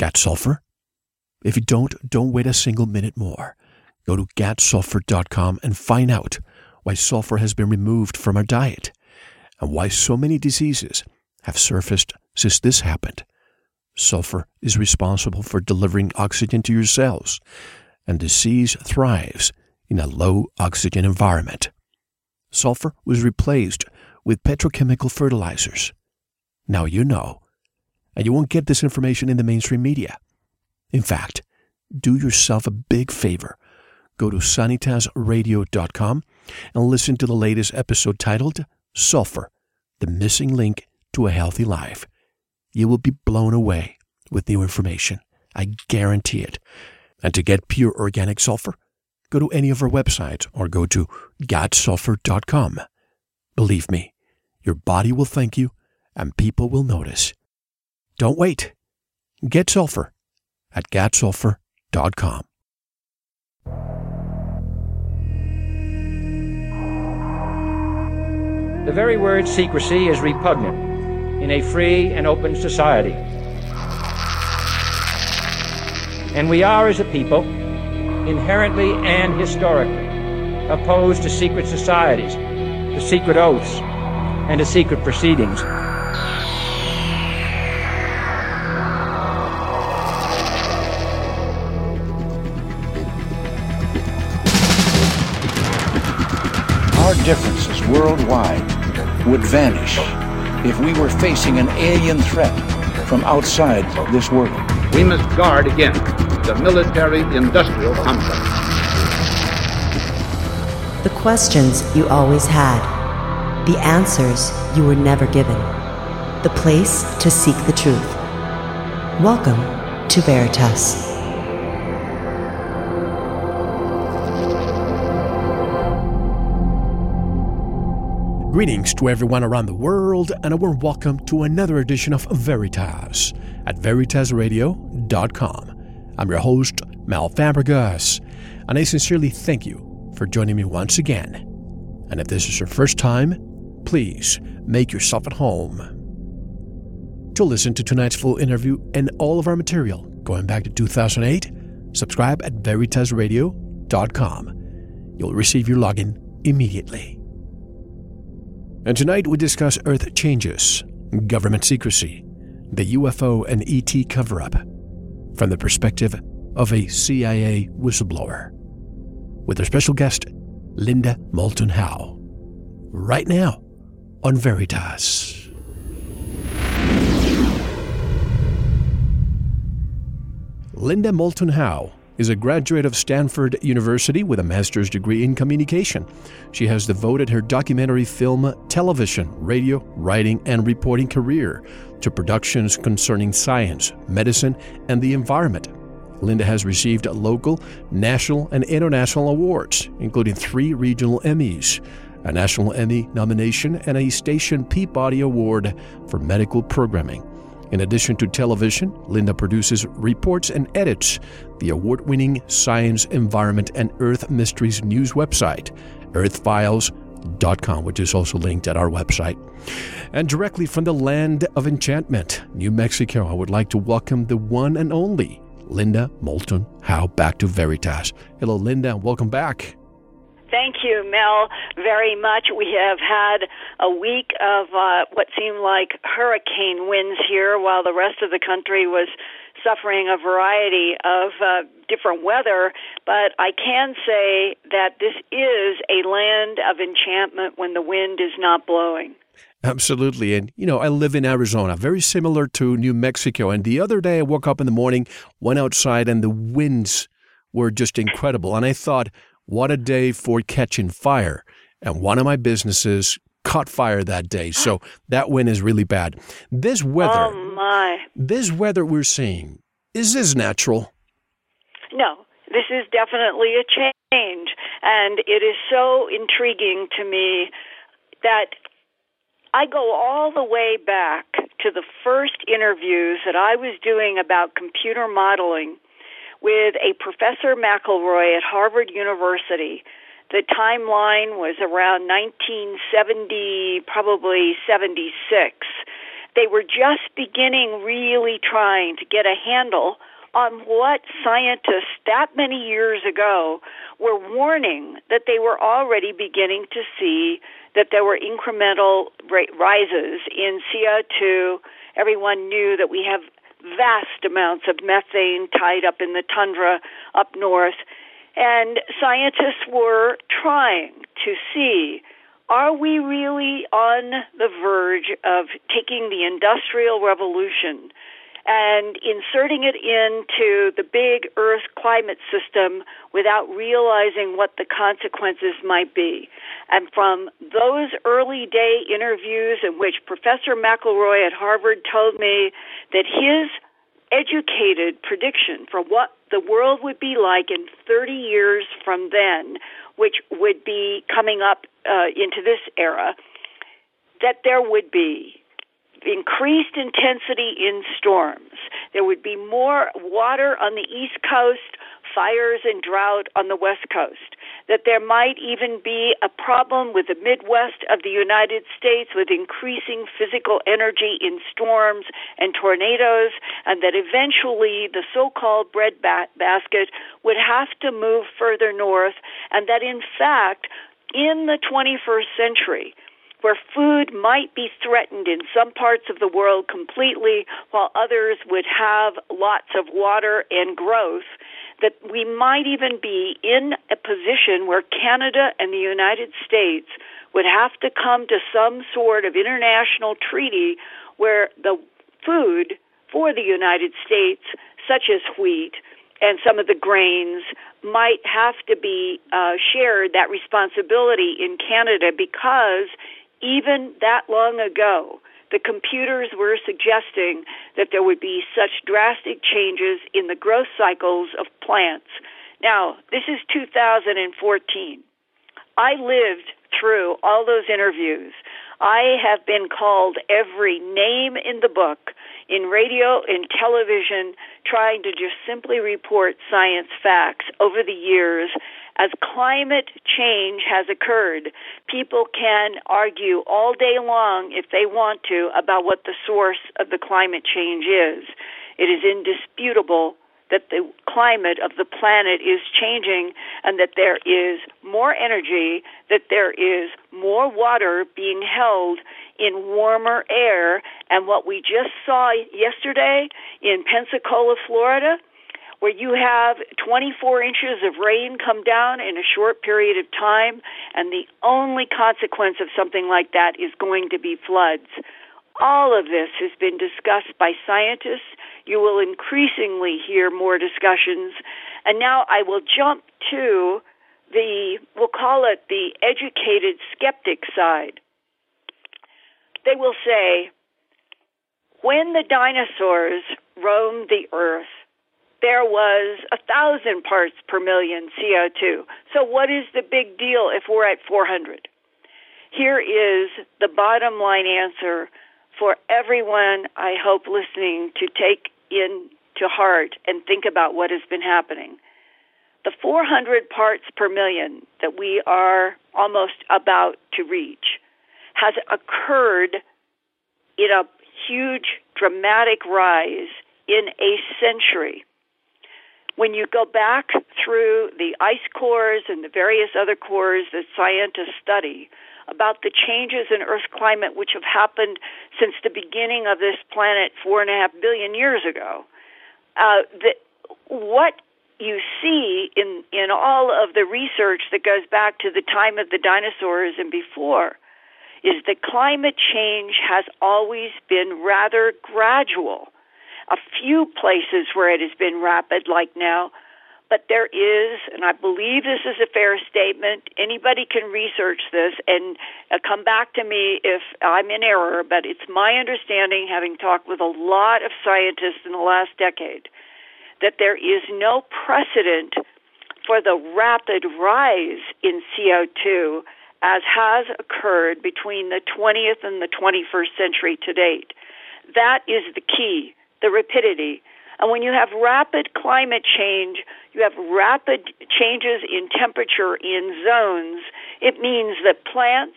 Got sulfur? If you don't, don't wait a single minute more. Go to gatsulfur.com and find out why sulfur has been removed from our diet and why so many diseases have surfaced since this happened. Sulfur is responsible for delivering oxygen to your cells, and disease thrives in a low oxygen environment. Sulfur was replaced with petrochemical fertilizers. Now you know, and you won't get this information in the mainstream media. In fact, do yourself a big favor. Go to sanitasradio.com and listen to the latest episode titled Sulfur, the missing link to a healthy life. You will be blown away with new information. I guarantee it. And to get pure organic sulfur, go to any of our websites or go to godsulfur.com. Believe me, your body will thank you and people will notice. Don't wait. Get sulfur at godsulfur.com. The very word secrecy is repugnant in a free and open society. And we are, as a people, inherently and historically opposed to secret societies, to secret oaths, and to secret proceedings. Differences worldwide would vanish if we were facing an alien threat from outside this world. We must guard against the military industrial complex. The questions you always had, the answers you were never given, the place to seek the truth. Welcome to Veritas. Greetings to everyone around the world, and a warm welcome to another edition of Veritas at veritasradio.com. I'm your host, Mel Fabregas, and I sincerely thank you for joining me once again. And if this is your first time, please make yourself at home. To listen to tonight's full interview and all of our material going back to 2008, subscribe at veritasradio.com. You'll receive your login immediately. And tonight we discuss Earth changes, government secrecy, the UFO and ET cover up from the perspective of a CIA whistleblower. With our special guest, Linda Moulton Howe. Right now on Veritas. Linda Moulton Howe is a graduate of Stanford University with a master's degree in communication. She has devoted her documentary film, television, radio, writing, and reporting career to productions concerning science, medicine, and the environment. Linda has received local, national, and international awards, including three regional Emmys, a National Emmy nomination, and a Station Peabody Award for medical programming. In addition to television, Linda produces, reports, and edits the award winning Science, Environment, and Earth Mysteries news website, earthfiles.com, which is also linked at our website. And directly from the land of enchantment, New Mexico, I would like to welcome the one and only Linda Moulton Howe back to Veritas. Hello, Linda, welcome back. Thank you, Mel, very much. We have had a week of uh, what seemed like hurricane winds here, while the rest of the country was suffering a variety of uh, different weather. But I can say that this is a land of enchantment when the wind is not blowing. Absolutely. And, you know, I live in Arizona, very similar to New Mexico. And the other day I woke up in the morning, went outside, and the winds were just incredible. And I thought, what a day for catching fire. And one of my businesses caught fire that day. So that wind is really bad. This weather, oh my. this weather we're seeing, is this natural? No, this is definitely a change. And it is so intriguing to me that I go all the way back to the first interviews that I was doing about computer modeling with a Professor McElroy at Harvard University. The timeline was around 1970, probably 76. They were just beginning really trying to get a handle on what scientists that many years ago were warning that they were already beginning to see that there were incremental rises in CO2. Everyone knew that we have vast amounts of methane tied up in the tundra up north. And scientists were trying to see are we really on the verge of taking the Industrial Revolution and inserting it into the big Earth climate system without realizing what the consequences might be. And from those early day interviews in which Professor McElroy at Harvard told me that his educated prediction for what the world would be like in 30 years from then, which would be coming up uh, into this era, that there would be increased intensity in storms. There would be more water on the East Coast, fires and drought on the West Coast. That there might even be a problem with the Midwest of the United States with increasing physical energy in storms and tornadoes, and that eventually the so called bread basket would have to move further north, and that in fact, in the 21st century, where food might be threatened in some parts of the world completely, while others would have lots of water and growth, that we might even be in a position where Canada and the United States would have to come to some sort of international treaty where the food for the United States, such as wheat and some of the grains, might have to be uh, shared that responsibility in Canada because even that long ago, the computers were suggesting that there would be such drastic changes in the growth cycles of plants. Now, this is 2014. I lived through all those interviews. I have been called every name in the book, in radio, in television, trying to just simply report science facts over the years as climate change has occurred, people can argue all day long, if they want to, about what the source of the climate change is. It is indisputable that the climate of the planet is changing and that there is more energy, that there is more water being held in warmer air. And what we just saw yesterday in Pensacola, Florida, where you have 24 inches of rain come down in a short period of time, and the only consequence of something like that is going to be floods. All of this has been discussed by scientists. You will increasingly hear more discussions. And now I will jump to the, we'll call it the educated skeptic side. They will say, when the dinosaurs roamed the earth, there was a thousand parts per million CO2. So what is the big deal if we're at 400? Here is the bottom line answer for everyone I hope listening to take in to heart and think about what has been happening. The 400 parts per million that we are almost about to reach has occurred in a huge dramatic rise in a century when you go back through the ice cores and the various other cores that scientists study about the changes in Earth's climate which have happened since the beginning of this planet four and a half billion years ago, uh, that what you see in in all of the research that goes back to the time of the dinosaurs and before is that climate change has always been rather gradual a few places where it has been rapid, like now, but there is, and I believe this is a fair statement. Anybody can research this and uh, come back to me if I'm in error, but it's my understanding, having talked with a lot of scientists in the last decade, that there is no precedent for the rapid rise in CO2 as has occurred between the 20th and the 21st century to date. That is the key the rapidity. And when you have rapid climate change, you have rapid changes in temperature in zones, it means that plants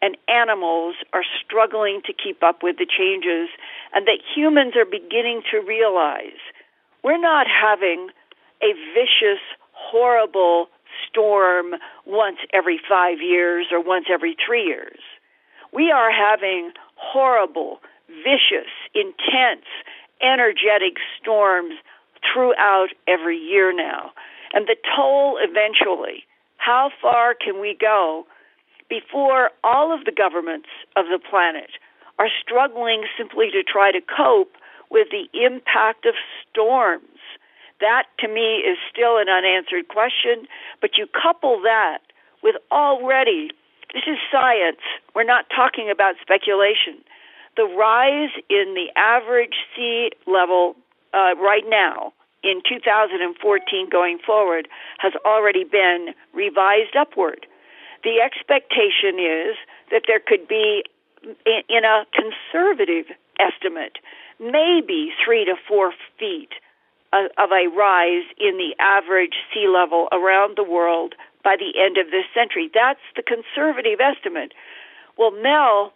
and animals are struggling to keep up with the changes, and that humans are beginning to realize we're not having a vicious, horrible storm once every five years or once every three years. We are having horrible, vicious, intense, energetic storms throughout every year now. And the toll eventually, how far can we go before all of the governments of the planet are struggling simply to try to cope with the impact of storms? That to me is still an unanswered question, but you couple that with already, this is science. We're not talking about speculation. The rise in the average sea level uh, right now in 2014 going forward has already been revised upward. The expectation is that there could be, in a conservative estimate, maybe three to four feet of a rise in the average sea level around the world by the end of this century. That's the conservative estimate. Well, Mel,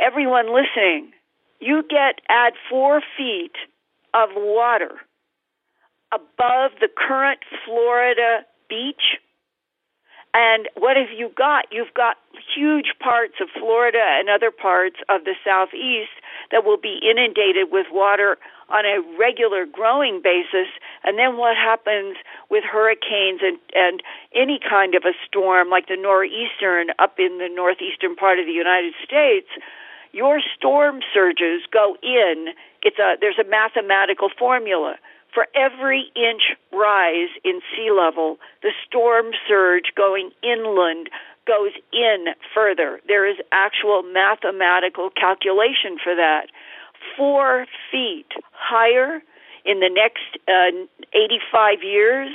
everyone listening, you get add four feet of water above the current Florida beach. And what have you got? You've got huge parts of Florida and other parts of the southeast that will be inundated with water on a regular growing basis. And then what happens with hurricanes and, and any kind of a storm like the nor'eastern up in the northeastern part of the United States? Your storm surges go in. It's a, there's a mathematical formula. For every inch rise in sea level, the storm surge going inland goes in further. There is actual mathematical calculation for that four feet higher in the next uh, 85 years,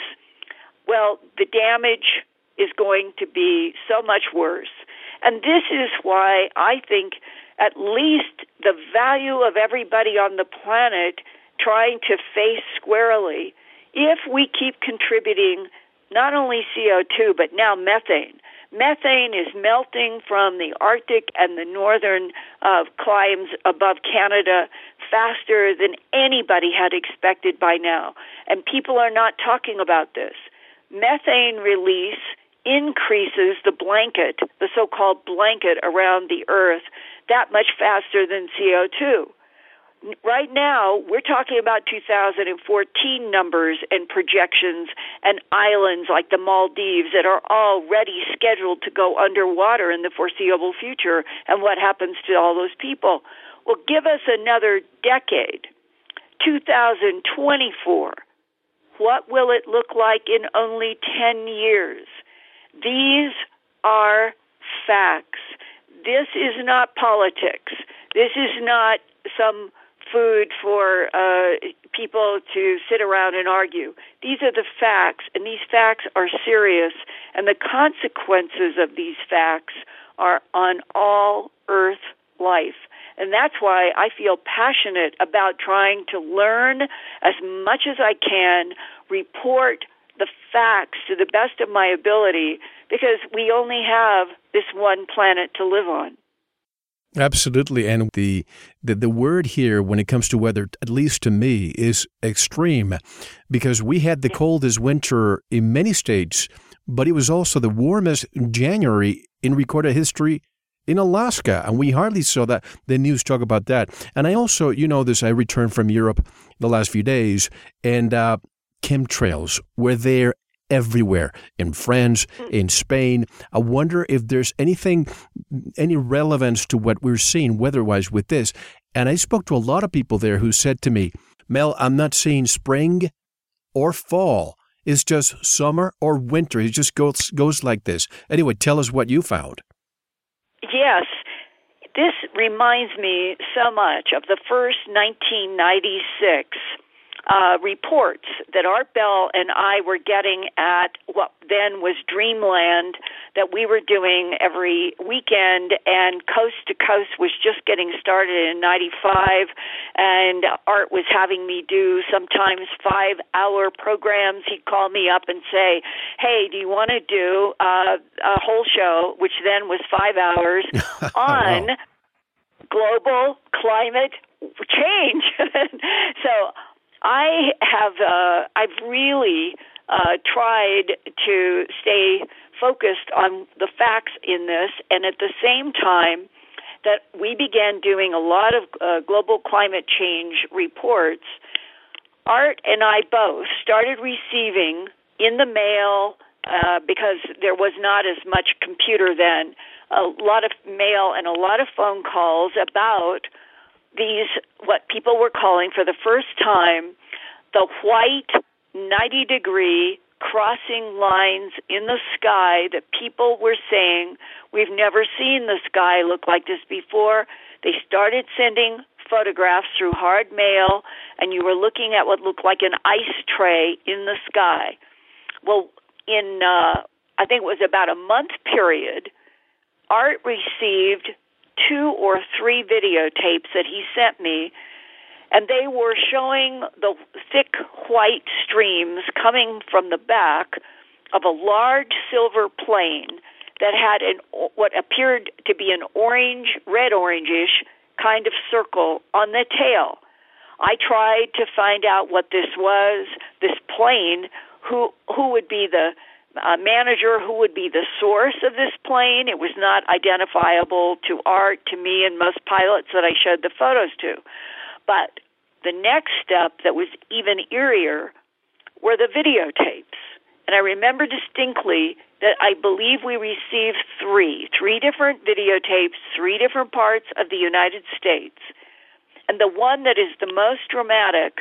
well, the damage is going to be so much worse. And this is why I think at least the value of everybody on the planet trying to face squarely, if we keep contributing not only CO2, but now methane, Methane is melting from the Arctic and the northern uh, climes above Canada faster than anybody had expected by now. And people are not talking about this. Methane release increases the blanket, the so called blanket around the Earth, that much faster than CO2 right now we're talking about 2014 numbers and projections and islands like the Maldives that are already scheduled to go underwater in the foreseeable future and what happens to all those people. Well, give us another decade. 2024. What will it look like in only 10 years? These are facts. This is not politics. This is not some food for uh, people to sit around and argue. These are the facts, and these facts are serious, and the consequences of these facts are on all Earth life. And that's why I feel passionate about trying to learn as much as I can, report the facts to the best of my ability, because we only have this one planet to live on. Absolutely. And the, the, the word here when it comes to weather, at least to me, is extreme because we had the coldest winter in many states, but it was also the warmest January in recorded history in Alaska. And we hardly saw that the news talk about that. And I also, you know, this, I returned from Europe the last few days and uh, chemtrails were there everywhere in France, hmm. in Spain. I wonder if there's anything, any relevance to what we're seeing weather wise with this. And I spoke to a lot of people there who said to me, Mel, I'm not seeing spring or fall. It's just summer or winter. It just goes, goes like this. Anyway, tell us what you found. Yes. This reminds me so much of the first 1996 uh, reports that Art Bell and I were getting at what then was Dreamland that we were doing every weekend, and Coast to Coast was just getting started in '95, and Art was having me do sometimes five-hour programs. He'd call me up and say, "Hey, do you want to do uh, a whole show?" Which then was five hours on. wow. Global climate change. so I have uh, I've really uh, tried to stay focused on the facts in this, and at the same time that we began doing a lot of uh, global climate change reports. Art and I both started receiving in the mail uh, because there was not as much computer then. A lot of mail and a lot of phone calls about these what people were calling for the first time the white 90 degree crossing lines in the sky that people were saying we've never seen the sky look like this before. They started sending photographs through hard mail and you were looking at what looked like an ice tray in the sky. Well in uh i think it was about a month period art received two or three videotapes that he sent me, and they were showing the thick white streams coming from the back of a large silver plane that had an what appeared to be an orange, red orangish kind of circle on the tail. I tried to find out what this was, this plane, who who would be the uh, manager who would be the source of this plane. It was not identifiable to Art, to me, and most pilots that I showed the photos to. But the next step that was even eerier were the videotapes. And I remember distinctly that I believe we received three, three different videotapes, three different parts of the United States. And the one that is the most dramatic,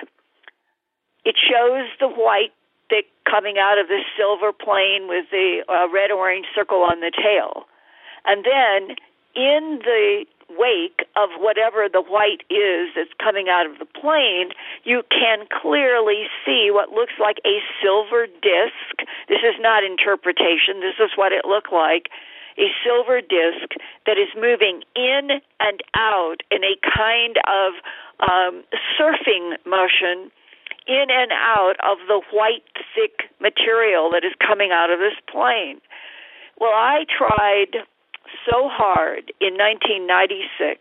it shows the white thick coming out of this silver plane with the uh, red orange circle on the tail. And then in the wake of whatever the white is that's coming out of the plane, you can clearly see what looks like a silver disc. This is not interpretation, this is what it looked like. A silver disc that is moving in and out in a kind of um, surfing motion in and out of the white, thick material that is coming out of this plane. Well, I tried so hard in 1996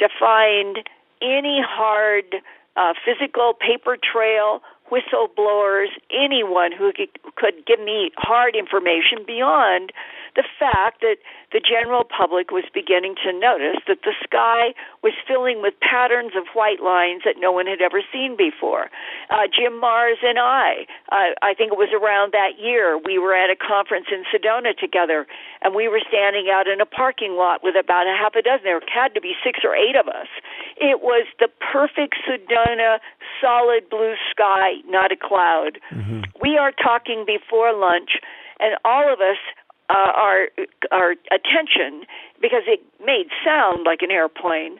to find any hard uh, physical paper trail, whistleblowers, anyone who could give me hard information beyond the fact that the general public was beginning to notice that the sky was filling with patterns of white lines that no one had ever seen before. Uh, Jim Marrs and I, uh, I think it was around that year, we were at a conference in Sedona together, and we were standing out in a parking lot with about a half a dozen. There had to be six or eight of us. It was the perfect Sedona, solid blue sky, not a cloud. Mm-hmm. We are talking before lunch, and all of us uh, our our attention because it made sound like an airplane.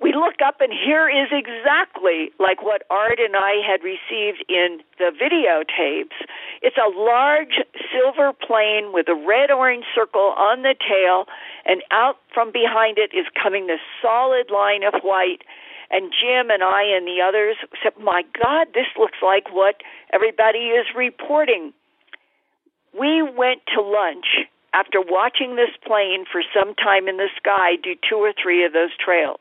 We look up and here is exactly like what Art and I had received in the videotapes. It's a large silver plane with a red orange circle on the tail, and out from behind it is coming this solid line of white. And Jim and I and the others said, My God, this looks like what everybody is reporting we went to lunch after watching this plane for some time in the sky do two or three of those trails.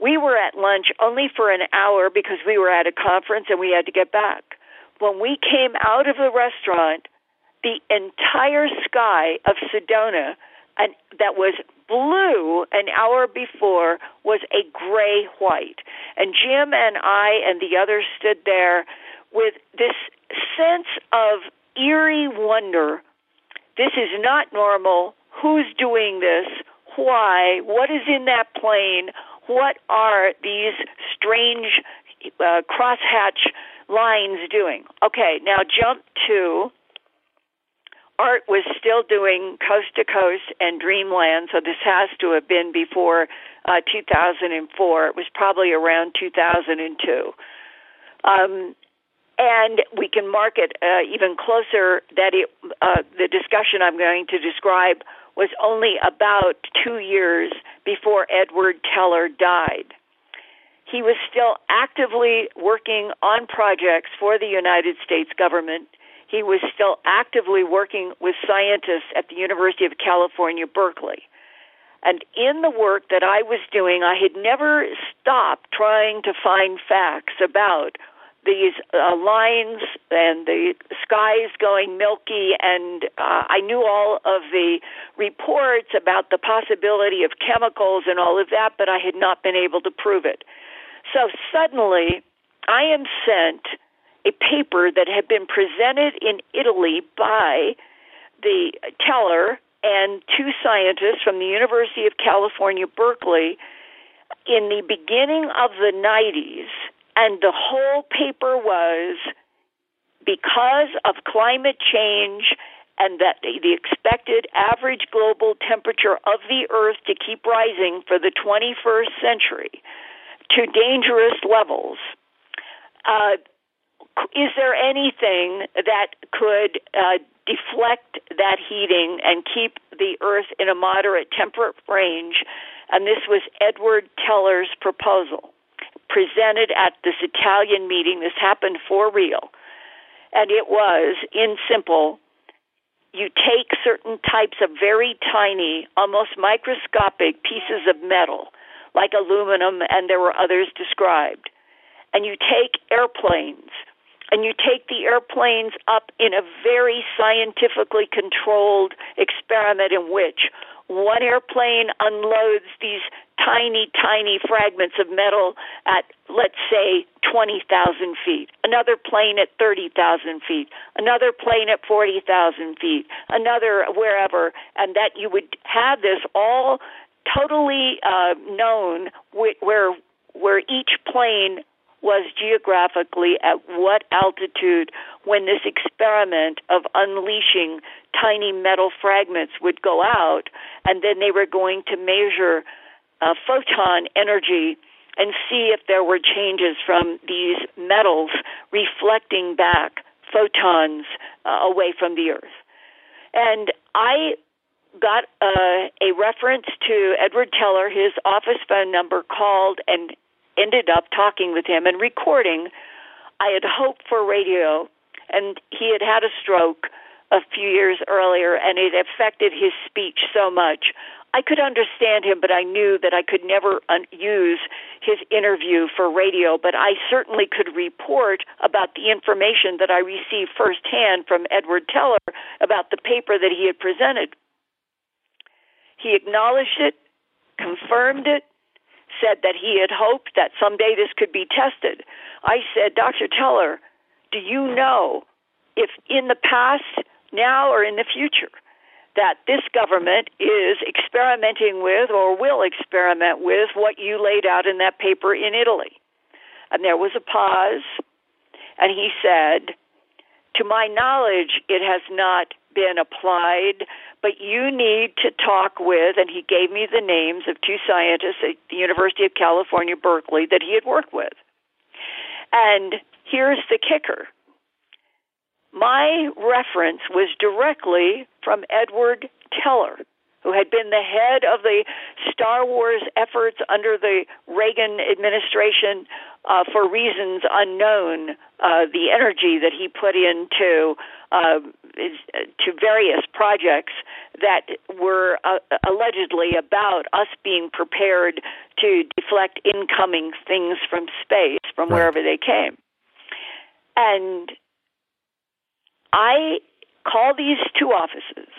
We were at lunch only for an hour because we were at a conference and we had to get back. When we came out of the restaurant, the entire sky of Sedona and that was blue an hour before was a gray white. And Jim and I and the others stood there with this sense of eerie wonder. This is not normal. Who's doing this? Why? What is in that plane? What are these strange uh, crosshatch lines doing? Okay, now jump to Art was still doing Coast to Coast and Dreamland, so this has to have been before uh, 2004. It was probably around 2002. Um, and we can mark it uh, even closer that it, uh, the discussion I'm going to describe was only about two years before Edward Teller died. He was still actively working on projects for the United States government. He was still actively working with scientists at the University of California, Berkeley. And in the work that I was doing, I had never stopped trying to find facts about these uh, lines and the skies going milky, and uh, I knew all of the reports about the possibility of chemicals and all of that, but I had not been able to prove it. So suddenly, I am sent a paper that had been presented in Italy by the teller and two scientists from the University of California, Berkeley, in the beginning of the 90s. And the whole paper was because of climate change and that the expected average global temperature of the earth to keep rising for the 21st century to dangerous levels. Uh, is there anything that could uh, deflect that heating and keep the Earth in a moderate temperate range. And this was Edward Teller's proposal, presented at this Italian meeting. This happened for real. And it was, in simple, you take certain types of very tiny, almost microscopic pieces of metal, like aluminum, and there were others described, and you take airplanes and you take the airplanes up in a very scientifically controlled experiment in which one airplane unloads these tiny, tiny fragments of metal at, let's say, 20,000 feet, another plane at 30,000 feet, another plane at 40,000 feet, another wherever, and that you would have this all totally uh, known where where each plane was geographically at what altitude when this experiment of unleashing tiny metal fragments would go out, and then they were going to measure uh, photon energy and see if there were changes from these metals reflecting back photons uh, away from the Earth. And I got uh, a reference to Edward Teller, his office phone number, called and ended up talking with him and recording. I had hoped for radio, and he had had a stroke a few years earlier, and it affected his speech so much. I could understand him, but I knew that I could never un- use his interview for radio. But I certainly could report about the information that I received firsthand from Edward Teller about the paper that he had presented. He acknowledged it, confirmed it, said that he had hoped that someday this could be tested. I said, Dr. Teller, do you know if in the past, now, or in the future, that this government is experimenting with or will experiment with what you laid out in that paper in Italy? And there was a pause, and he said, To my knowledge, it has not been applied, but you need to talk with, and he gave me the names of two scientists at the University of California, Berkeley, that he had worked with. And here's the kicker my reference was directly from Edward Teller, who had been the head of the Star Wars efforts under the Reagan administration uh, for reasons unknown. Uh, the energy that he put into uh, to various projects that were uh, allegedly about us being prepared to deflect incoming things from space from right. wherever they came. And I call these two offices.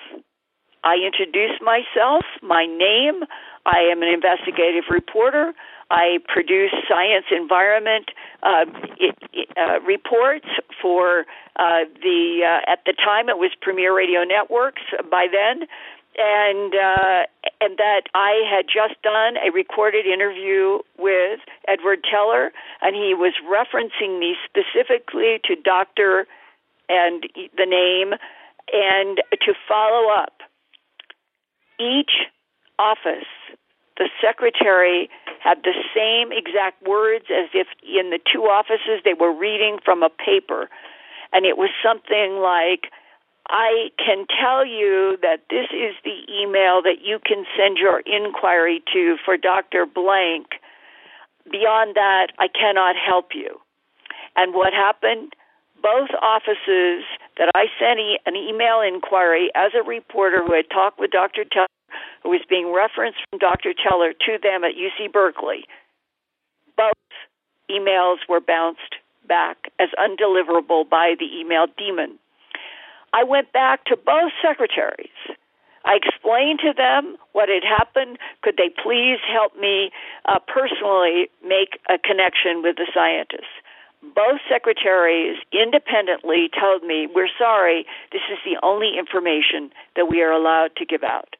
I introduce myself, my name. I am an investigative reporter. I produce science environment uh, it, uh, reports for uh, the uh, at the time it was Premier Radio Networks by then, and uh, and that I had just done a recorded interview with Edward Teller, and he was referencing me specifically to Doctor and the name, and to follow up. Each office, the secretary had the same exact words as if in the two offices they were reading from a paper. And it was something like, I can tell you that this is the email that you can send your inquiry to for Dr. Blank. Beyond that, I cannot help you. And what happened? Both offices that I sent an email inquiry as a reporter who had talked with Dr. Teller, who was being referenced from Dr. Teller to them at UC Berkeley, both emails were bounced back as undeliverable by the email demon. I went back to both secretaries. I explained to them what had happened. Could they please help me uh, personally make a connection with the scientists? Both secretaries independently told me, We're sorry, this is the only information that we are allowed to give out.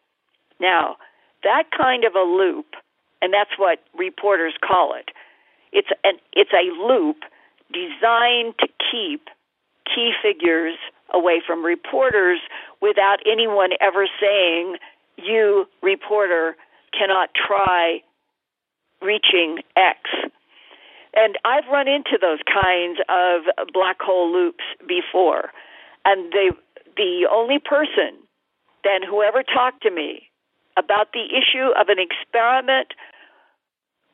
Now, that kind of a loop, and that's what reporters call it, it's, an, it's a loop designed to keep key figures away from reporters without anyone ever saying, you, reporter, cannot try reaching X. And I've run into those kinds of black hole loops before. And they, the only person, then whoever talked to me about the issue of an experiment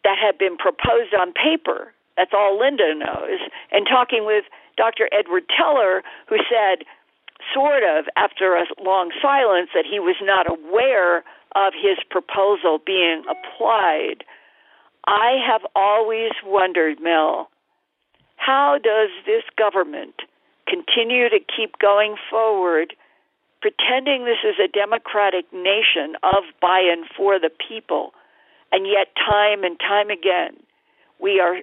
that had been proposed on paper, that's all Linda knows, and talking with Dr. Edward Teller, who said, sort of, after a long silence, that he was not aware of his proposal being applied. I have always wondered, Mel, how does this government continue to keep going forward, pretending this is a democratic nation of, by, and for the people, and yet time and time again we are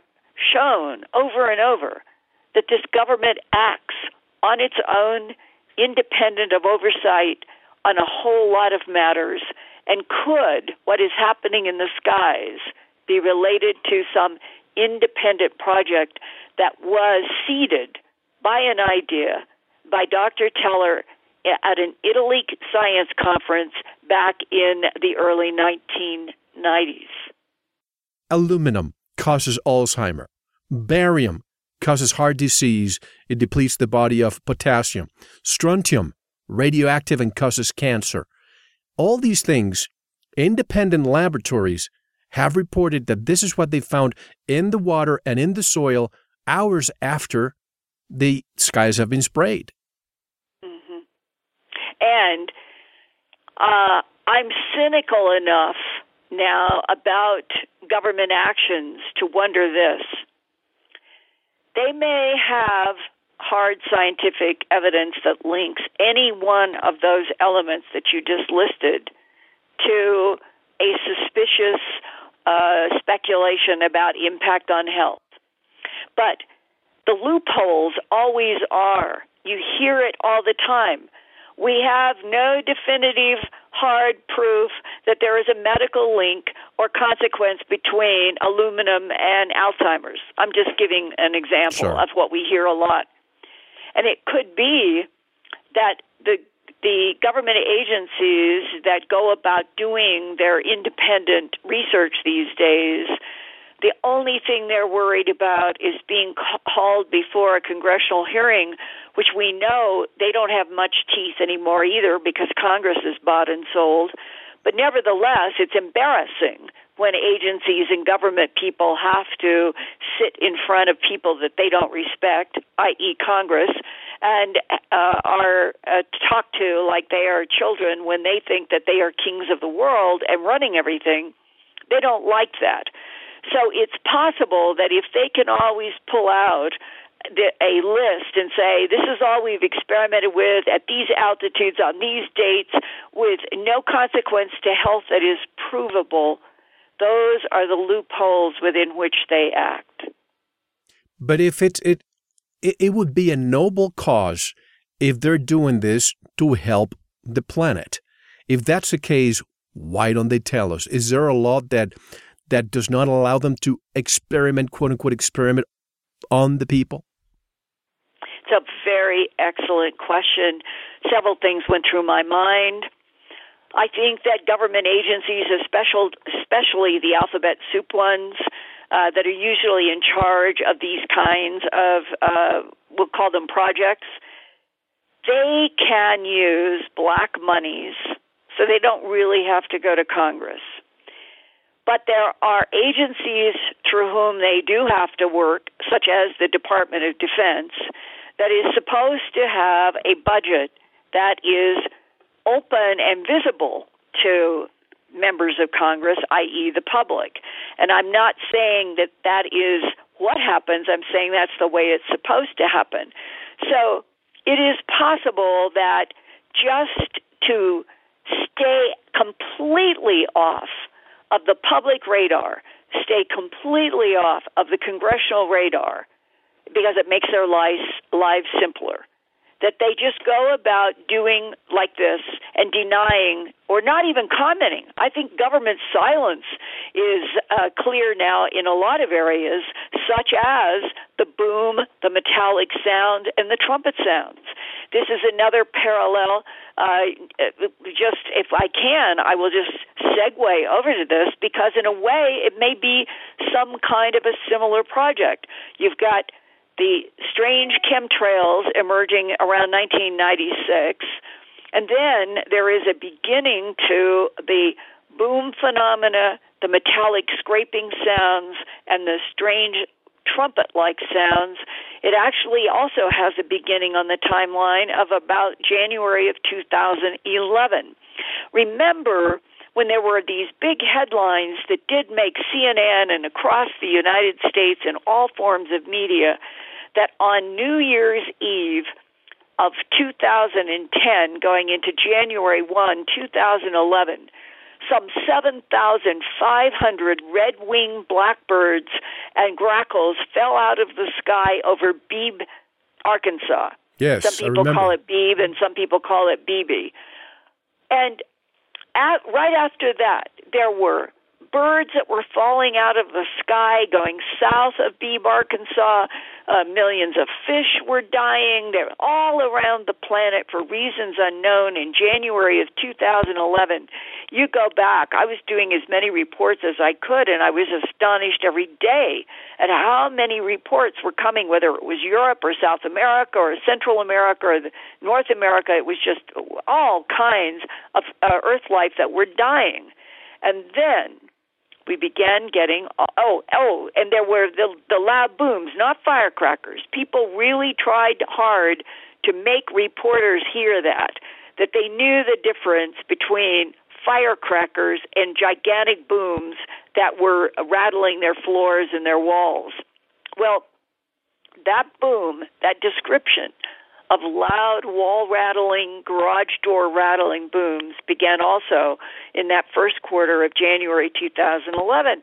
shown over and over that this government acts on its own, independent of oversight on a whole lot of matters, and could what is happening in the skies be related to some independent project that was seeded by an idea by Dr. Teller at an Italy science conference back in the early 1990s. Aluminum causes Alzheimer. Barium causes heart disease. It depletes the body of potassium. Strontium, radioactive and causes cancer. All these things, independent laboratories have reported that this is what they found in the water and in the soil hours after the skies have been sprayed. Mm-hmm. And uh, I'm cynical enough now about government actions to wonder this. They may have hard scientific evidence that links any one of those elements that you just listed to a suspicious uh, speculation about impact on health. But the loopholes always are. You hear it all the time. We have no definitive hard proof that there is a medical link or consequence between aluminum and Alzheimer's. I'm just giving an example sure. of what we hear a lot. And it could be that the the government agencies that go about doing their independent research these days the only thing they're worried about is being called before a congressional hearing, which we know they don't have much teeth anymore either because Congress is bought and sold. But nevertheless, it's embarrassing when agencies and government people have to sit in front of people that they don't respect, i.e., Congress, and uh, are uh, talked to like they are children when they think that they are kings of the world and running everything. They don't like that. So it's possible that if they can always pull out the, a list and say, this is all we've experimented with at these altitudes on these dates with no consequence to health that is provable, those are the loopholes within which they act. But if it's, it, it, it would be a noble cause if they're doing this to help the planet. If that's the case, why don't they tell us? Is there a law that that does not allow them to experiment, quote unquote, experiment on the people? It's a very excellent question. Several things went through my mind. I think that government agencies, especially the alphabet soup ones, uh, that are usually in charge of these kinds of, uh, we'll call them projects, they can use black monies, so they don't really have to go to Congress. But there are agencies through whom they do have to work, such as the Department of Defense, that is supposed to have a budget that is open and visible to members of Congress, i.e., the public. And I'm not saying that that is what happens, I'm saying that's the way it's supposed to happen. So it is possible that just to stay completely off of the public radar, stay completely off of the congressional radar, because it makes their lives, lives simpler that they just go about doing like this and denying or not even commenting. I think government silence is uh, clear now in a lot of areas, such as the boom, the metallic sound, and the trumpet sounds. This is another parallel. Uh, just if I can, I will just segue over to this because, in a way, it may be some kind of a similar project. You've got the strange chemtrails emerging around 1996. And then there is a beginning to the boom phenomena, the metallic scraping sounds, and the strange trumpet like sounds. It actually also has a beginning on the timeline of about January of 2011. Remember, when there were these big headlines that did make CNN and across the United States and all forms of media that on New Year's Eve of 2010, going into January 1, 2011, some 7,500 red winged blackbirds and grackles fell out of the sky over Beebe, Arkansas. Yes, some people call it Beebe and some people call it Beebe. And at, right after that, there were birds that were falling out of the sky going south of Beebe, Arkansas. Uh, millions of fish were dying. They're all around the planet for reasons unknown. In January of 2011, you go back. I was doing as many reports as I could, and I was astonished every day at how many reports were coming, whether it was Europe or South America or Central America or North America. It was just all kinds of uh, Earth life that were dying. And then we began getting oh oh and there were the the loud booms not firecrackers. People really tried hard to make reporters hear that that they knew the difference between firecrackers and gigantic booms that were rattling their floors and their walls. Well that boom that description of loud wall rattling, garage door rattling booms began also in that first quarter of January 2011.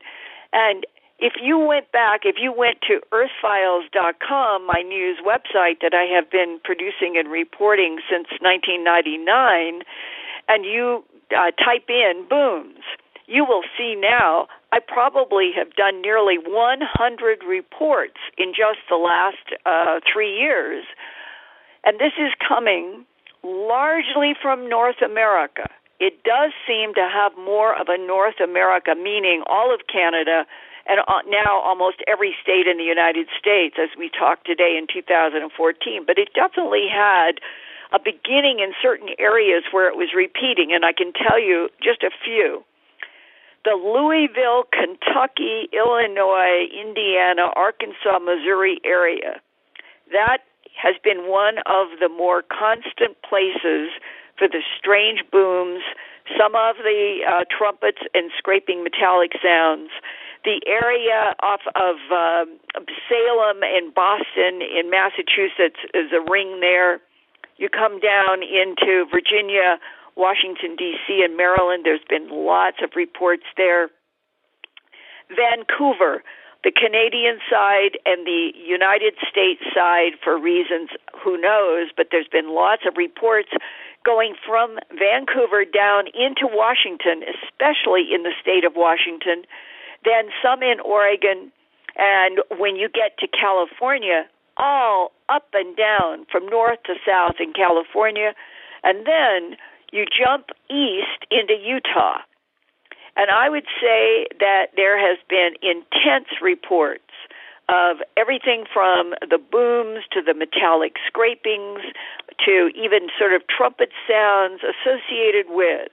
And if you went back, if you went to earthfiles.com, my news website that I have been producing and reporting since 1999, and you uh, type in booms, you will see now I probably have done nearly 100 reports in just the last uh, three years and this is coming largely from North America. It does seem to have more of a North America, meaning all of Canada and uh, now almost every state in the United States, as we talk today in 2014. But it definitely had a beginning in certain areas where it was repeating, and I can tell you just a few. The Louisville, Kentucky, Illinois, Indiana, Arkansas, Missouri area. That has been one of the more constant places for the strange booms, some of the uh, trumpets and scraping metallic sounds. The area off of uh, Salem and Boston in Massachusetts is a ring there. You come down into Virginia, Washington, D.C., and Maryland, there's been lots of reports there. Vancouver, the Canadian side and the United States side for reasons who knows, but there's been lots of reports going from Vancouver down into Washington, especially in the state of Washington, then some in Oregon, and when you get to California, all up and down from north to south in California, and then you jump east into Utah. And I would say that there has been intense reports of everything from the booms to the metallic scrapings to even sort of trumpet sounds associated with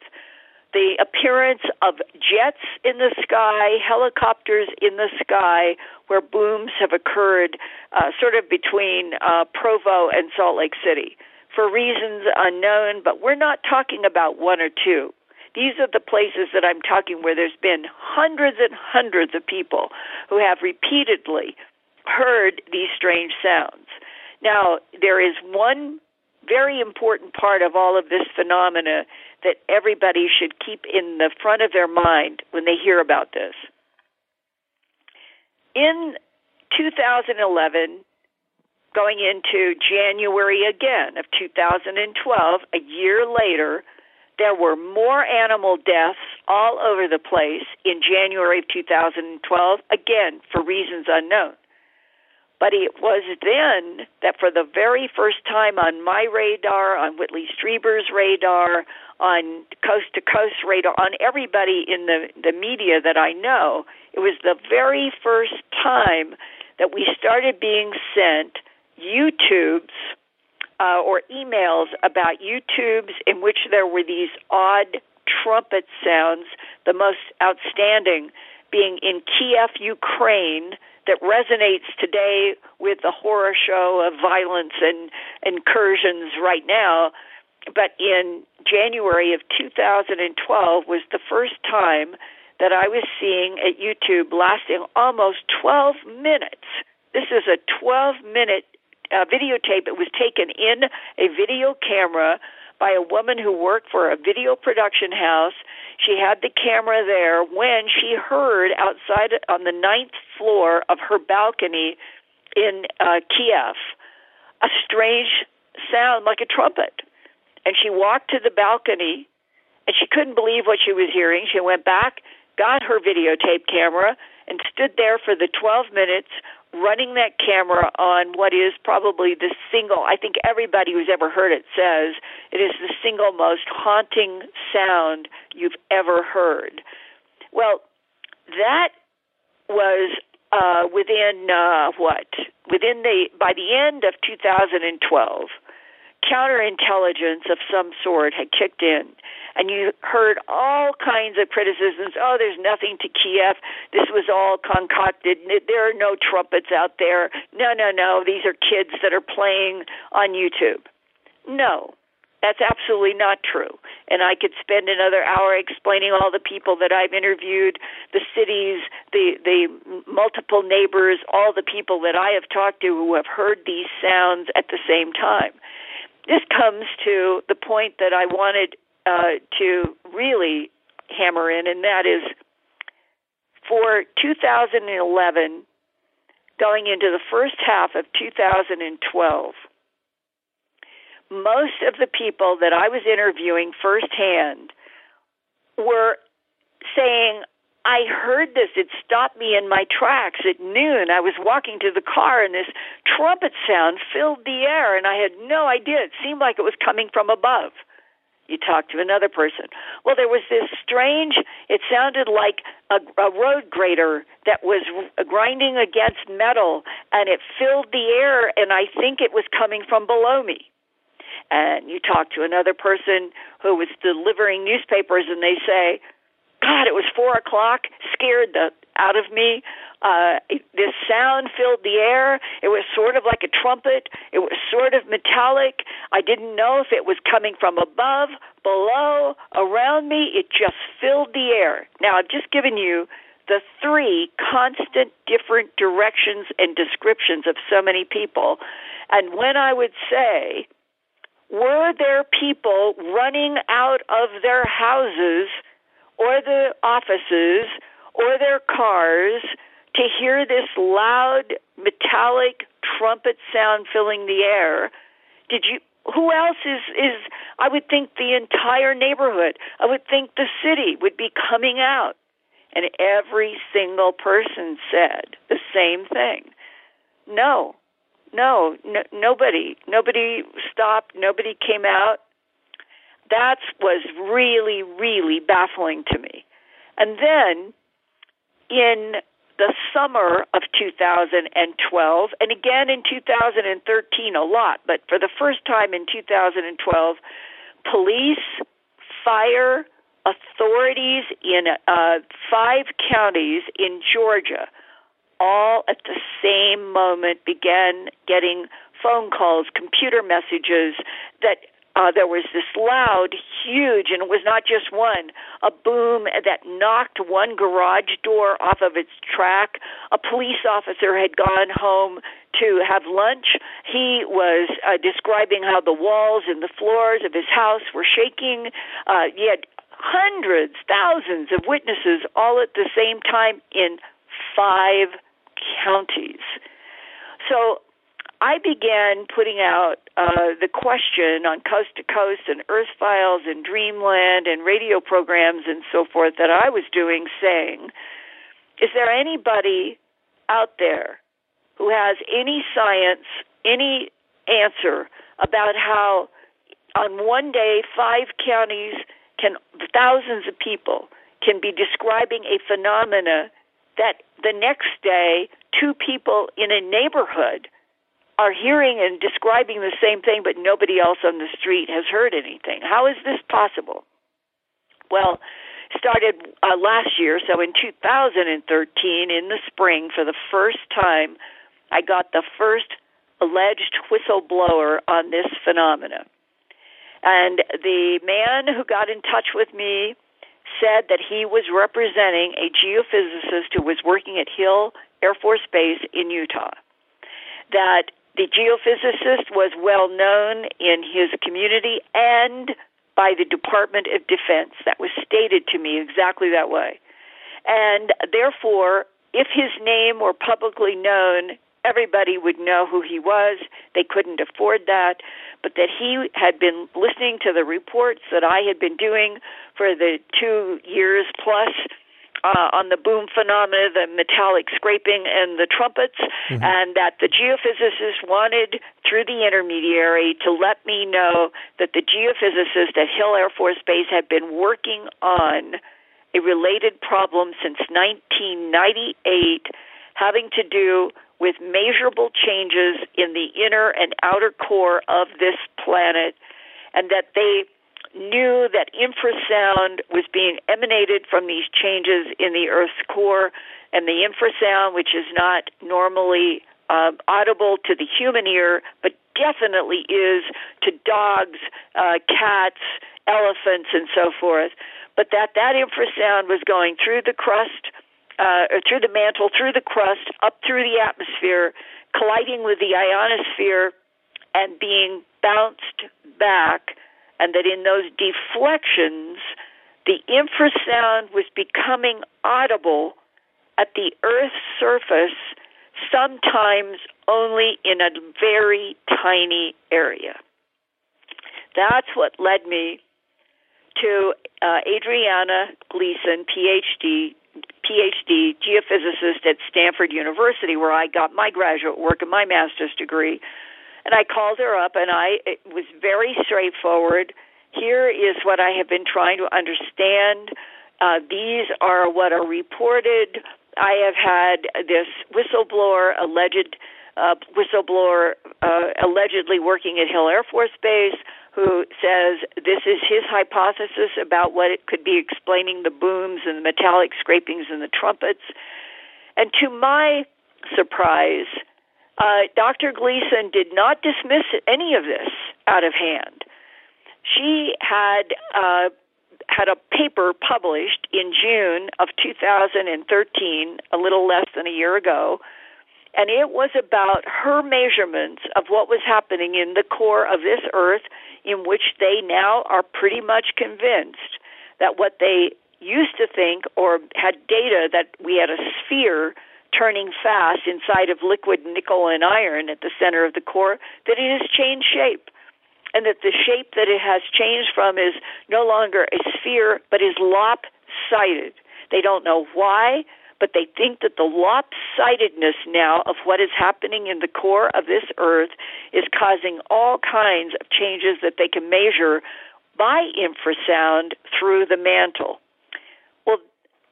the appearance of jets in the sky, helicopters in the sky, where booms have occurred uh, sort of between uh, Provo and Salt Lake City for reasons unknown, but we're not talking about one or two. These are the places that I'm talking where there's been hundreds and hundreds of people who have repeatedly heard these strange sounds. Now, there is one very important part of all of this phenomena that everybody should keep in the front of their mind when they hear about this. In 2011, going into January again of 2012, a year later, there were more animal deaths all over the place in January of 2012, again, for reasons unknown. But it was then that for the very first time on my radar, on Whitley Strieber's radar, on coast to coast radar, on everybody in the, the media that I know, it was the very first time that we started being sent YouTubes uh, or emails about YouTubes in which there were these odd trumpet sounds, the most outstanding being in Kiev, Ukraine, that resonates today with the horror show of violence and incursions right now. But in January of 2012 was the first time that I was seeing at YouTube lasting almost 12 minutes. This is a 12 minute uh, videotape. It was taken in a video camera by a woman who worked for a video production house. She had the camera there when she heard outside on the ninth floor of her balcony in uh, Kiev a strange sound like a trumpet. And she walked to the balcony and she couldn't believe what she was hearing. She went back, got her videotape camera, and stood there for the 12 minutes running that camera on what is probably the single, I think everybody who's ever heard it says it is the single most haunting sound you've ever heard. Well, that was uh, within uh, what? Within the by the end of 2012, counterintelligence of some sort had kicked in and you heard all kinds of criticisms. Oh, there's nothing to Kiev. This was all concocted. There are no trumpets out there. No, no, no. These are kids that are playing on YouTube. No, that's absolutely not true. And I could spend another hour explaining all the people that I've interviewed, the cities, the the multiple neighbors, all the people that I have talked to who have heard these sounds at the same time. This comes to the point that I wanted uh, to really hammer in, and that is for 2011, going into the first half of 2012, most of the people that I was interviewing firsthand were saying, I heard this. It stopped me in my tracks at noon. I was walking to the car and this trumpet sound filled the air and I had no idea. It seemed like it was coming from above. You talk to another person. Well, there was this strange, it sounded like a, a road grader that was grinding against metal and it filled the air, and I think it was coming from below me. And you talk to another person who was delivering newspapers, and they say, God, it was four o'clock, scared the out of me. Uh, this sound filled the air. It was sort of like a trumpet. It was sort of metallic. I didn't know if it was coming from above, below, around me. It just filled the air. Now, I've just given you the three constant different directions and descriptions of so many people. And when I would say, were there people running out of their houses or the offices or their cars to hear this loud metallic trumpet sound filling the air. Did you who else is is i would think the entire neighborhood. I would think the city would be coming out. And every single person said the same thing. No no, no nobody nobody stopped nobody came out that was really, really baffling to me. And then in the summer of 2012, and again in 2013 a lot, but for the first time in 2012, police, fire, authorities in uh, five counties in Georgia all at the same moment began getting phone calls, computer messages that uh, there was this loud, huge, and it was not just one, a boom that knocked one garage door off of its track. A police officer had gone home to have lunch. He was uh, describing how the walls and the floors of his house were shaking. Uh, he had hundreds, thousands of witnesses all at the same time in five counties. So I began putting out uh, the question on Coast to Coast and Earth Files and Dreamland and radio programs and so forth that I was doing, saying, Is there anybody out there who has any science, any answer about how on one day five counties can, thousands of people can be describing a phenomena that the next day two people in a neighborhood are hearing and describing the same thing, but nobody else on the street has heard anything. How is this possible? Well, started uh, last year, so in 2013, in the spring, for the first time, I got the first alleged whistleblower on this phenomena. And the man who got in touch with me said that he was representing a geophysicist who was working at Hill Air Force Base in Utah. That the geophysicist was well known in his community and by the Department of Defense. That was stated to me exactly that way. And therefore, if his name were publicly known, everybody would know who he was. They couldn't afford that. But that he had been listening to the reports that I had been doing for the two years plus uh, on the boom phenomena, the metallic scraping, and the trumpets, mm-hmm. and that the geophysicist wanted, through the intermediary, to let me know that the geophysicist at Hill Air Force Base had been working on a related problem since 1998 having to do with measurable changes in the inner and outer core of this planet, and that they knew that infrasound was being emanated from these changes in the Earth's core, and the infrasound, which is not normally uh, audible to the human ear, but definitely is to dogs, uh, cats, elephants, and so forth. But that that infrasound was going through the crust, uh, or through the mantle, through the crust, up through the atmosphere, colliding with the ionosphere, and being bounced back and that in those deflections, the infrasound was becoming audible at the Earth's surface, sometimes only in a very tiny area. That's what led me to uh, Adriana Gleason, PhD, PhD geophysicist at Stanford University, where I got my graduate work and my master's degree and I called her up, and I it was very straightforward. Here is what I have been trying to understand. Uh, these are what are reported. I have had this whistleblower, alleged uh, whistleblower, uh, allegedly working at Hill Air Force Base, who says this is his hypothesis about what it could be explaining the booms and the metallic scrapings and the trumpets. And to my surprise, uh, Dr. Gleason did not dismiss any of this out of hand. She had uh, had a paper published in June of 2013, a little less than a year ago, and it was about her measurements of what was happening in the core of this Earth, in which they now are pretty much convinced that what they used to think or had data that we had a sphere turning fast inside of liquid nickel and iron at the center of the core, that it has changed shape. And that the shape that it has changed from is no longer a sphere, but is lopsided. They don't know why, but they think that the lopsidedness now of what is happening in the core of this earth is causing all kinds of changes that they can measure by infrasound through the mantle.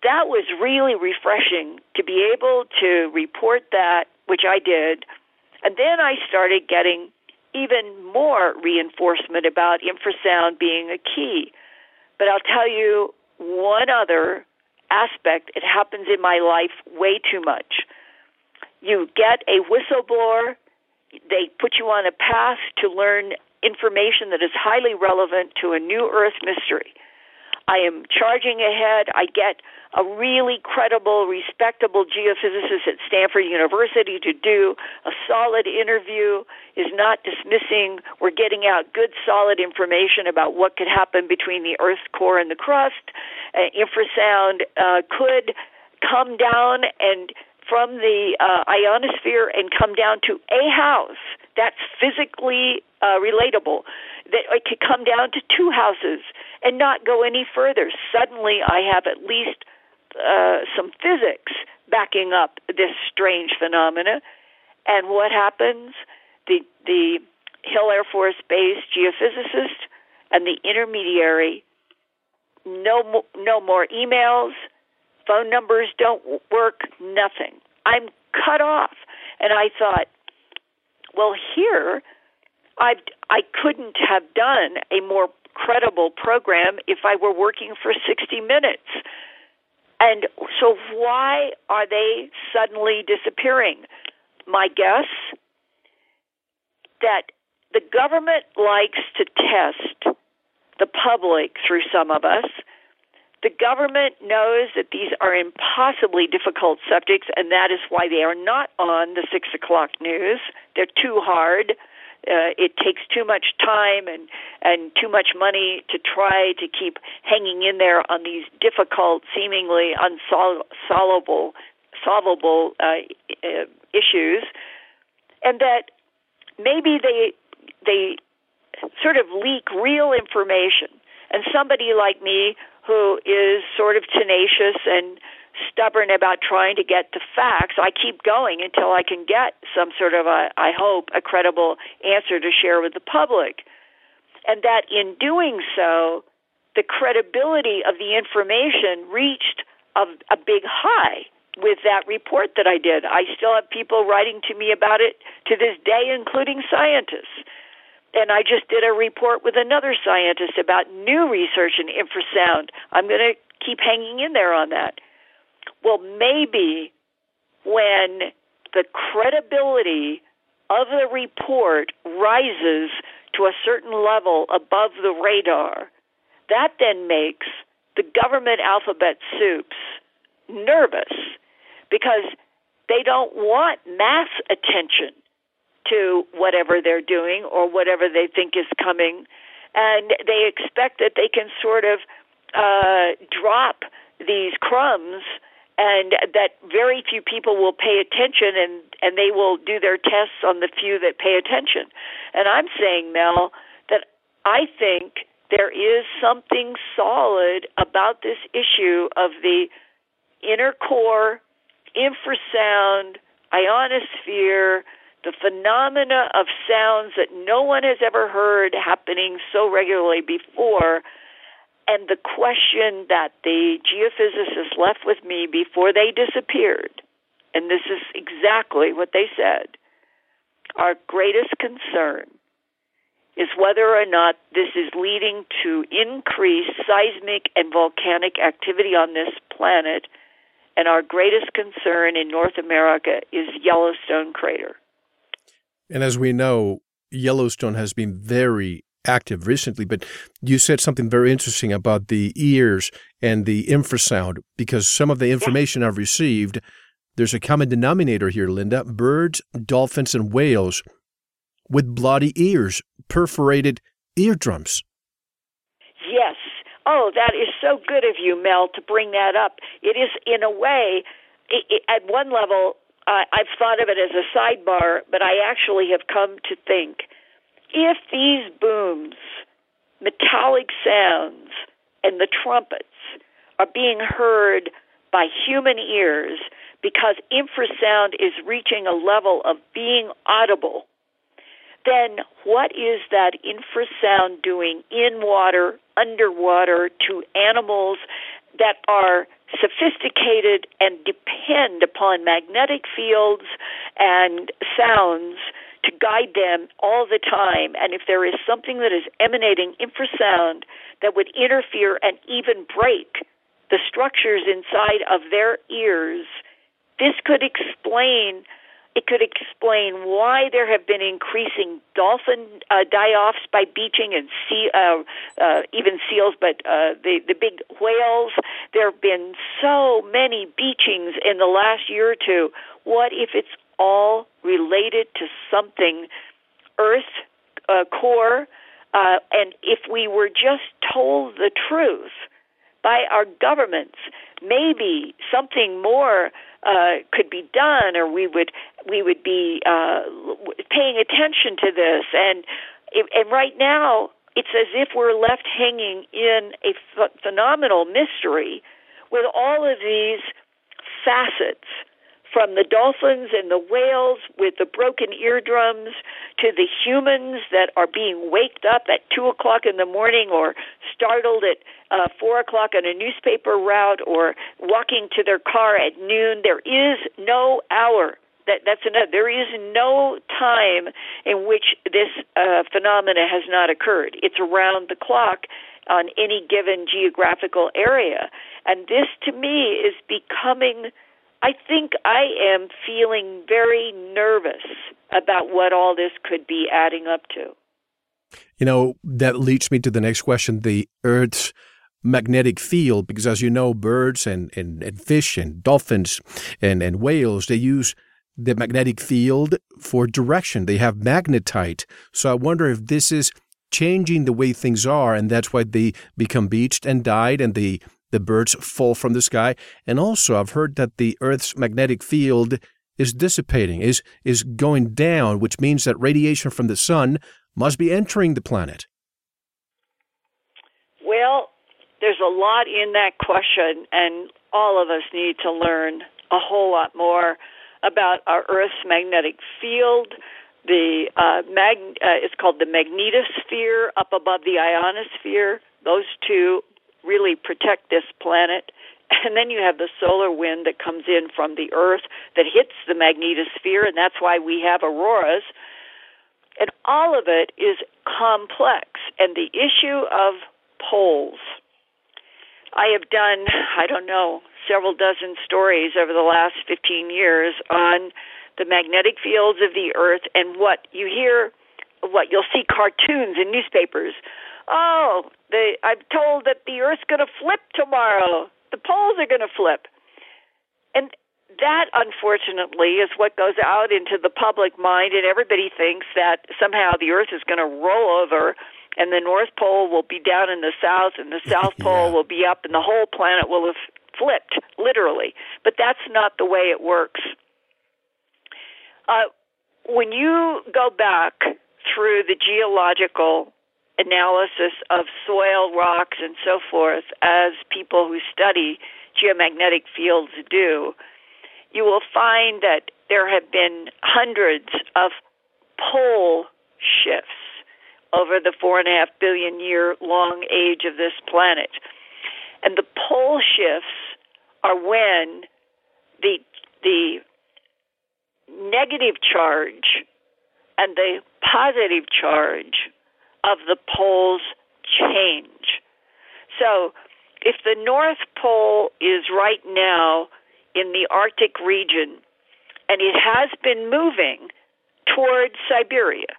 That was really refreshing to be able to report that, which I did. And then I started getting even more reinforcement about infrasound being a key. But I'll tell you one other aspect. It happens in my life way too much. You get a whistleblower, they put you on a path to learn information that is highly relevant to a new Earth mystery. I am charging ahead. I get a really credible, respectable geophysicist at Stanford University to do a solid interview, is not dismissing. We're getting out good, solid information about what could happen between the Earth's core and the crust. Uh, infrasound uh, could come down and from the uh, ionosphere and come down to a house that's physically uh, relatable. That I could come down to two houses and not go any further. Suddenly, I have at least uh, some physics backing up this strange phenomena. And what happens? The the Hill Air Force Base geophysicist and the intermediary. No, mo- no more emails. Phone numbers don't work. Nothing. I'm cut off. And I thought, well, here, I I couldn't have done a more credible program if I were working for 60 minutes. And so, why are they suddenly disappearing? My guess that the government likes to test the public through some of us. The government knows that these are impossibly difficult subjects, and that is why they are not on the six o'clock news. They're too hard uh, it takes too much time and and too much money to try to keep hanging in there on these difficult, seemingly unsolvable solvable uh, uh, issues, and that maybe they they sort of leak real information. And somebody like me who is sort of tenacious and stubborn about trying to get the facts. I keep going until I can get some sort of a, I hope, a credible answer to share with the public. And that in doing so, the credibility of the information reached a, a big high with that report that I did. I still have people writing to me about it to this day, including scientists. And I just did a report with another scientist about new research in infrasound. I'm going to keep hanging in there on that. Well, maybe when the credibility of the report rises to a certain level above the radar, that then makes the government alphabet soups nervous because they don't want mass attention to whatever they're doing or whatever they think is coming. And they expect that they can sort of uh, drop these crumbs and that very few people will pay attention and and they will do their tests on the few that pay attention. And i'm saying mel that i think there is something solid about this issue of the inner core infrasound ionosphere the phenomena of sounds that no one has ever heard happening so regularly before and the question that the geophysicists left with me before they disappeared, and this is exactly what they said our greatest concern is whether or not this is leading to increased seismic and volcanic activity on this planet. And our greatest concern in North America is Yellowstone crater. And as we know, Yellowstone has been very active recently, but you said something very interesting about the ears and the infrasound because some of the information yeah. I've received, there's a common denominator here, Linda birds, dolphins, and whales with bloody ears, perforated eardrums. Yes. Oh, that is so good of you, Mel, to bring that up. It is, in a way, it, it, at one level, uh, I've thought of it as a sidebar, but I actually have come to think if these booms, metallic sounds, and the trumpets are being heard by human ears because infrasound is reaching a level of being audible, then what is that infrasound doing in water, underwater, to animals that are sophisticated and depend upon magnetic fields and sounds to guide them all the time. And if there is something that is emanating infrasound that would interfere and even break the structures inside of their ears, this could explain it could explain why there have been increasing dolphin uh, die-offs by beaching and sea, uh, uh, even seals, but uh, the the big whales. There have been so many beachings in the last year or two. What if it's all related to something Earth uh, core? Uh, and if we were just told the truth by our governments, maybe something more uh, could be done, or we would we would be uh, paying attention to this. And and right now, it's as if we're left hanging in a ph- phenomenal mystery with all of these facets from the dolphins and the whales with the broken eardrums to the humans that are being waked up at two o'clock in the morning or startled at uh, four o'clock on a newspaper route or walking to their car at noon. There is no hour. That, that's another. There is no time in which this uh, phenomena has not occurred. It's around the clock on any given geographical area, and this, to me, is becoming I think I am feeling very nervous about what all this could be adding up to. You know, that leads me to the next question the Earth's magnetic field, because as you know, birds and, and, and fish and dolphins and, and whales, they use the magnetic field for direction. They have magnetite. So I wonder if this is changing the way things are, and that's why they become beached and died, and the the birds fall from the sky. And also, I've heard that the Earth's magnetic field is dissipating, is, is going down, which means that radiation from the sun must be entering the planet. Well, there's a lot in that question, and all of us need to learn a whole lot more about our Earth's magnetic field. The uh, mag- uh, it's called the magnetosphere up above the ionosphere. Those two really protect this planet. And then you have the solar wind that comes in from the Earth that hits the magnetosphere, and that's why we have auroras. And all of it is complex. And the issue of poles. I have done, I don't know, several dozen stories over the last 15 years on the magnetic fields of the Earth and what you hear, what you'll see cartoons in newspapers oh, they, I'm told that the Earth's going to flip tomorrow. The poles are going to flip. And that, unfortunately, is what goes out into the public mind, and everybody thinks that somehow the Earth is going to roll over and the North Pole will be down in the south and the South Pole yeah. will be up and the whole planet will have flipped, literally. But that's not the way it works. Uh, when you go back through the geological analysis of soil, rocks, and so forth, as people who study geomagnetic fields do, you will find that there have been hundreds of pole shifts over the four and a half billion year long age of this planet. And the pole shifts are when the the negative charge and the positive charge of the poles change. So, if the North Pole is right now in the Arctic region, and it has been moving towards Siberia.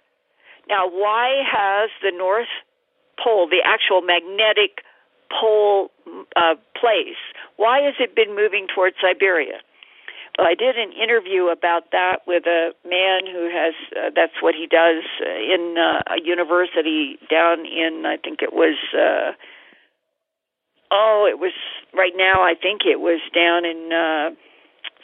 Now, why has the North Pole, the actual magnetic pole uh, place, why has it been moving towards Siberia? Well, I did an interview about that with a man who has uh, that's what he does uh, in uh, a university down in I think it was uh oh it was right now I think it was down in uh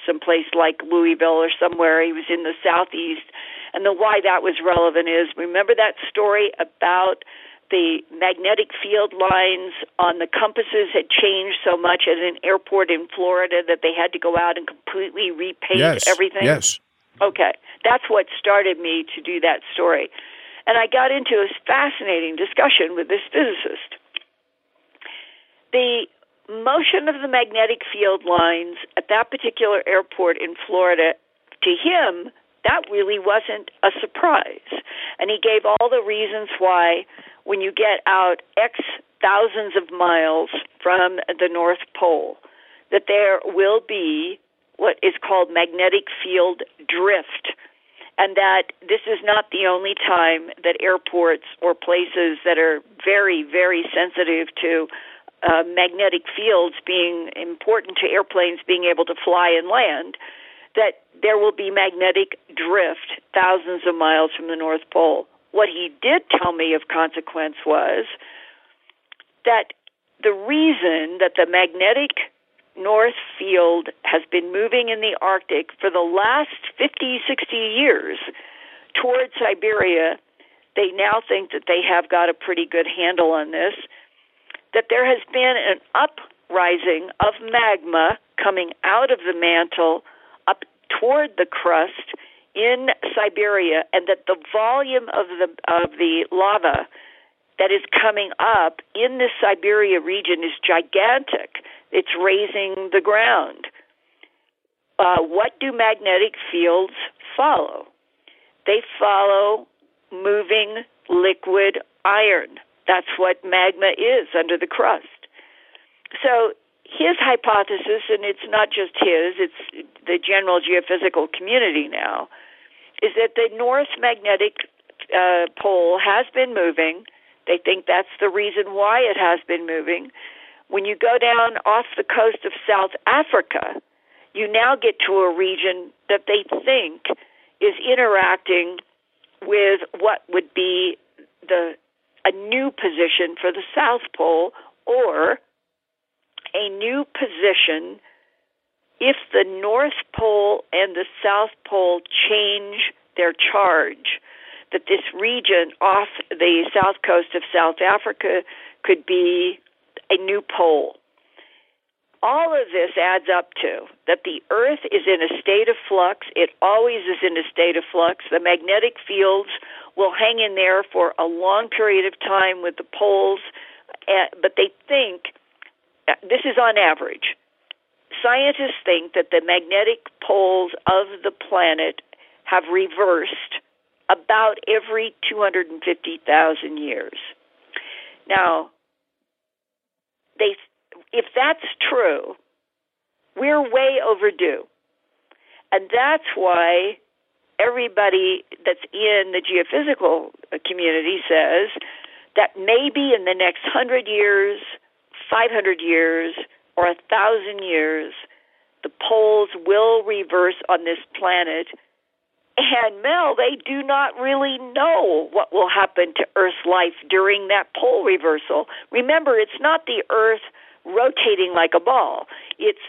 some place like Louisville or somewhere. He was in the southeast. And the why that was relevant is remember that story about the magnetic field lines on the compasses had changed so much at an airport in Florida that they had to go out and completely repaint yes, everything. Yes. Okay, that's what started me to do that story. And I got into a fascinating discussion with this physicist. The motion of the magnetic field lines at that particular airport in Florida, to him, that really wasn't a surprise. And he gave all the reasons why, when you get out X thousands of miles from the North Pole, that there will be what is called magnetic field drift. And that this is not the only time that airports or places that are very, very sensitive to uh, magnetic fields being important to airplanes being able to fly and land, that there will be magnetic drift thousands of miles from the North Pole. What he did tell me of consequence was that the reason that the magnetic north field has been moving in the Arctic for the last 50, 60 years towards Siberia, they now think that they have got a pretty good handle on this, that there has been an uprising of magma coming out of the mantle toward the crust in Siberia and that the volume of the of the lava that is coming up in the Siberia region is gigantic. It's raising the ground. Uh, what do magnetic fields follow? They follow moving liquid iron. That's what magma is under the crust. So his hypothesis, and it's not just his, it's the general geophysical community now, is that the north magnetic uh, pole has been moving. They think that's the reason why it has been moving. When you go down off the coast of South Africa, you now get to a region that they think is interacting with what would be the a new position for the South Pole or a new position if the North Pole and the South Pole change their charge, that this region off the south coast of South Africa could be a new pole. All of this adds up to that the Earth is in a state of flux. It always is in a state of flux. The magnetic fields will hang in there for a long period of time with the poles, eh, but they think this is on average. Scientists think that the magnetic poles of the planet have reversed about every 250,000 years. Now, they if that's true, we're way overdue. And that's why everybody that's in the geophysical community says that maybe in the next 100 years, 500 years, or a thousand years, the poles will reverse on this planet. And Mel, they do not really know what will happen to Earth's life during that pole reversal. Remember, it's not the Earth rotating like a ball. It's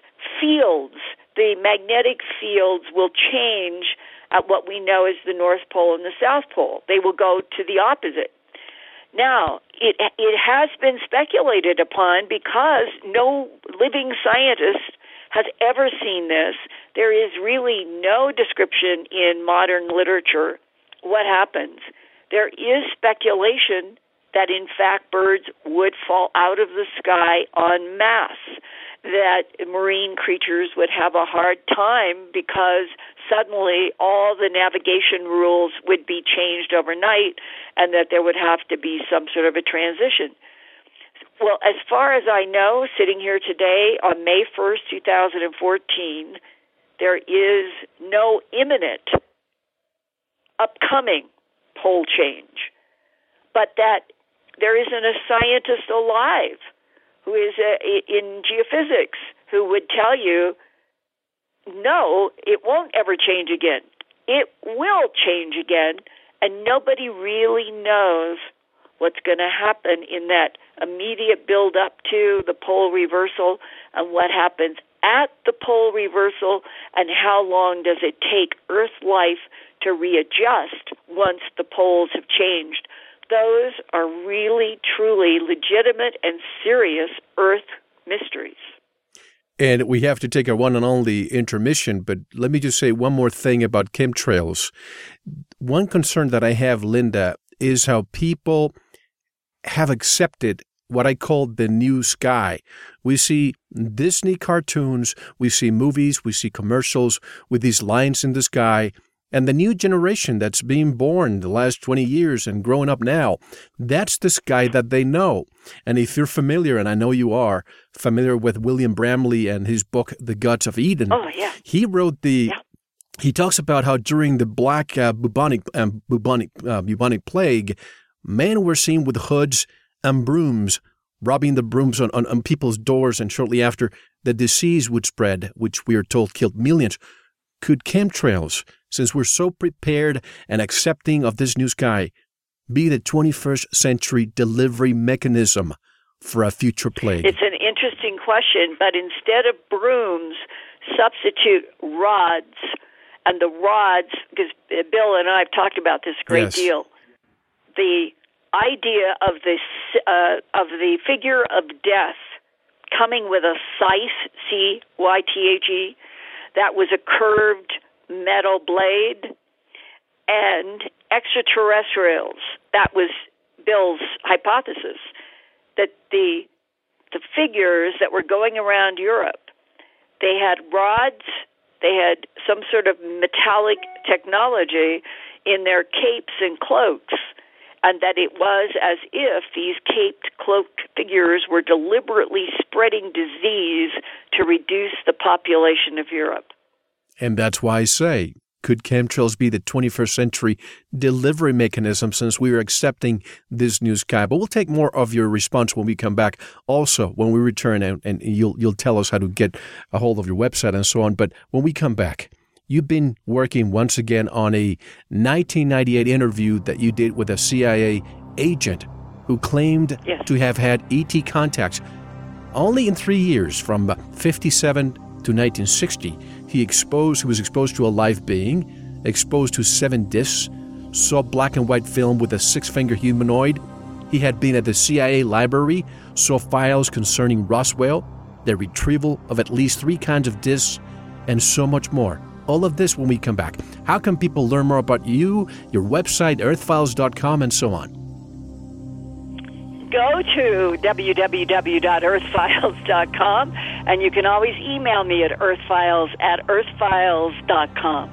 fields. The magnetic fields will change at what we know as the North Pole and the South Pole. They will go to the opposite. Now, it it has been speculated upon because no living scientist has ever seen this. There is really no description in modern literature what happens. There is speculation that in fact birds would fall out of the sky en masse, that marine creatures would have a hard time because suddenly all the navigation rules would be changed overnight and that there would have to be some sort of a transition. Well, as far as I know, sitting here today on May 1st, 2014, there is no imminent upcoming pole change, but that there isn't a scientist alive who is uh, a, in geophysics who would tell you, no, it won't ever change again. It will change again, and nobody really knows what's going to happen in that immediate build up to the pole reversal and what happens at the pole reversal and how long does it take Earth life to readjust once the poles have changed those are really, truly legitimate and serious Earth mysteries. And we have to take a one and only intermission, but let me just say one more thing about chemtrails. One concern that I have, Linda, is how people have accepted what I call the new sky. We see Disney cartoons, we see movies, we see commercials with these lines in the sky. And the new generation that's being born the last 20 years and growing up now, that's this guy that they know. And if you're familiar, and I know you are, familiar with William Bramley and his book, The Gods of Eden, oh, yeah. he wrote the. Yeah. He talks about how during the black uh, bubonic, um, bubonic, uh, bubonic plague, men were seen with hoods and brooms, robbing the brooms on, on, on people's doors, and shortly after, the disease would spread, which we are told killed millions. Could chemtrails, since we're so prepared and accepting of this new sky, be the 21st century delivery mechanism for a future plague? It's an interesting question, but instead of brooms, substitute rods. And the rods, because Bill and I have talked about this a great yes. deal, the idea of this uh, of the figure of death coming with a scythe, C Y T H E, that was a curved metal blade, and extraterrestrials. That was Bill's hypothesis that the the figures that were going around Europe, they had rods, they had some sort of metallic technology in their capes and cloaks and that it was as if these caped, cloaked figures were deliberately spreading disease to reduce the population of Europe. And that's why I say, could chemtrails be the 21st century delivery mechanism since we are accepting this new sky? But we'll take more of your response when we come back. Also, when we return, and, and you'll you'll tell us how to get a hold of your website and so on. But when we come back, You've been working once again on a 1998 interview that you did with a CIA agent who claimed yes. to have had ET contacts. Only in three years, from 57 to 1960, he exposed he was exposed to a live being, exposed to seven discs, saw black and white film with a six-finger humanoid. He had been at the CIA library, saw files concerning Roswell, the retrieval of at least three kinds of discs, and so much more. All of this when we come back. How can people learn more about you, your website, earthfiles.com, and so on? Go to www.earthfiles.com and you can always email me at earthfiles at earthfiles.com.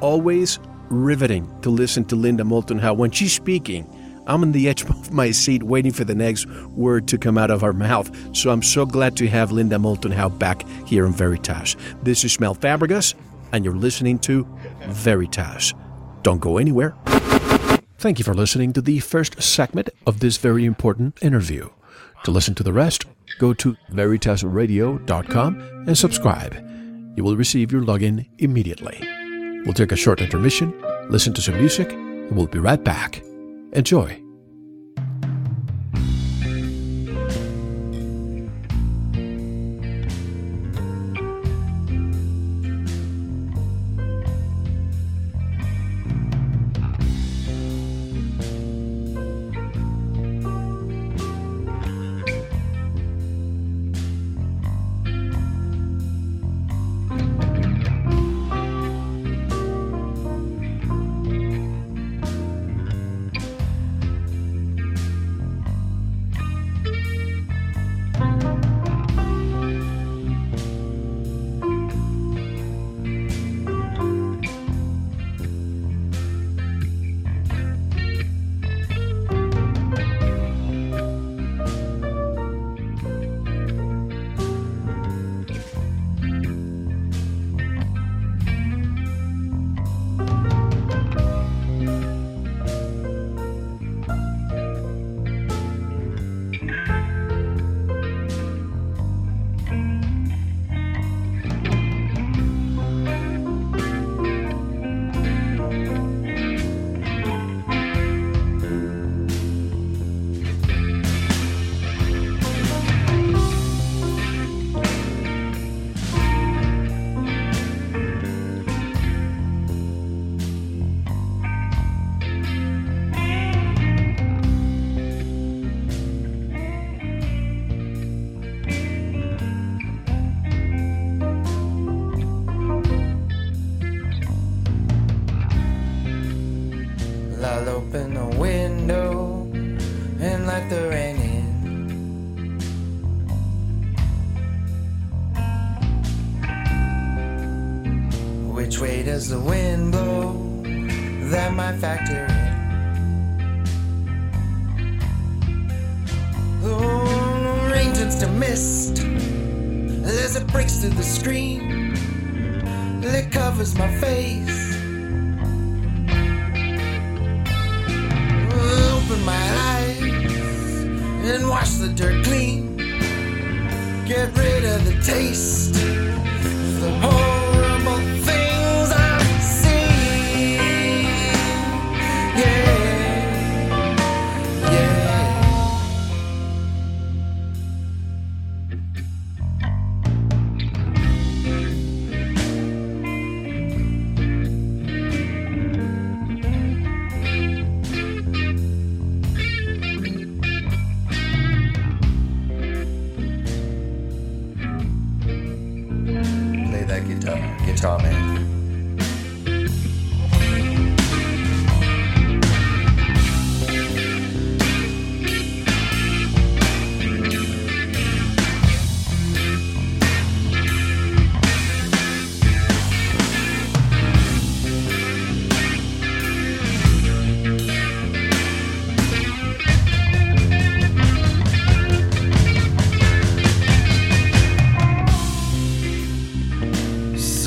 Always riveting to listen to Linda Moulton Howe when she's speaking. I'm on the edge of my seat waiting for the next word to come out of her mouth. So I'm so glad to have Linda Moulton Howe back here in Veritas. This is Mel Fabregas and you're listening to Veritas. Don't go anywhere. Thank you for listening to the first segment of this very important interview. To listen to the rest, go to veritasradio.com and subscribe. You will receive your login immediately. We'll take a short intermission, listen to some music, and we'll be right back. Enjoy.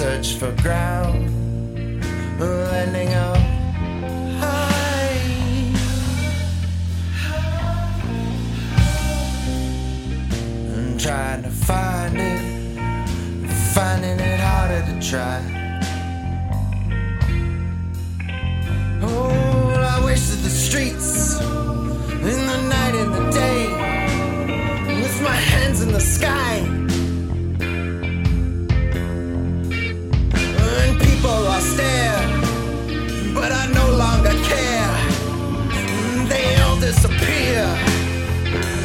Search for ground, landing up high. Trying to find it, finding it harder to try. Oh, I wish that the streets, in the night and the day, with my hands in the sky. People are stare, but I no longer care. They all disappear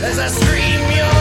as I scream your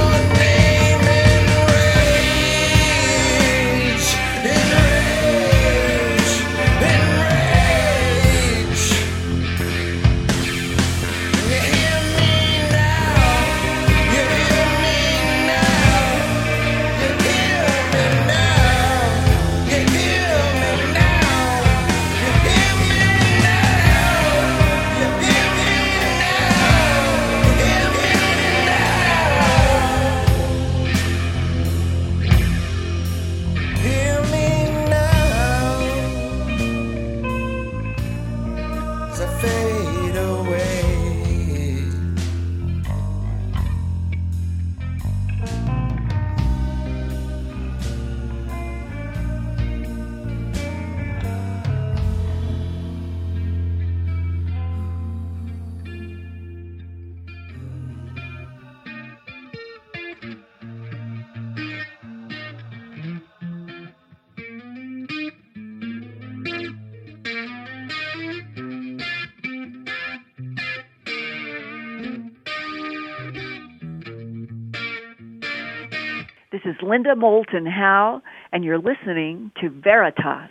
Linda Moulton Howe, and you're listening to Veritas.